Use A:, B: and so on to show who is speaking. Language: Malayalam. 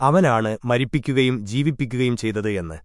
A: അവനാണ് മരിപ്പിക്കുകയും ജീവിപ്പിക്കുകയും ചെയ്തത് എന്ന്.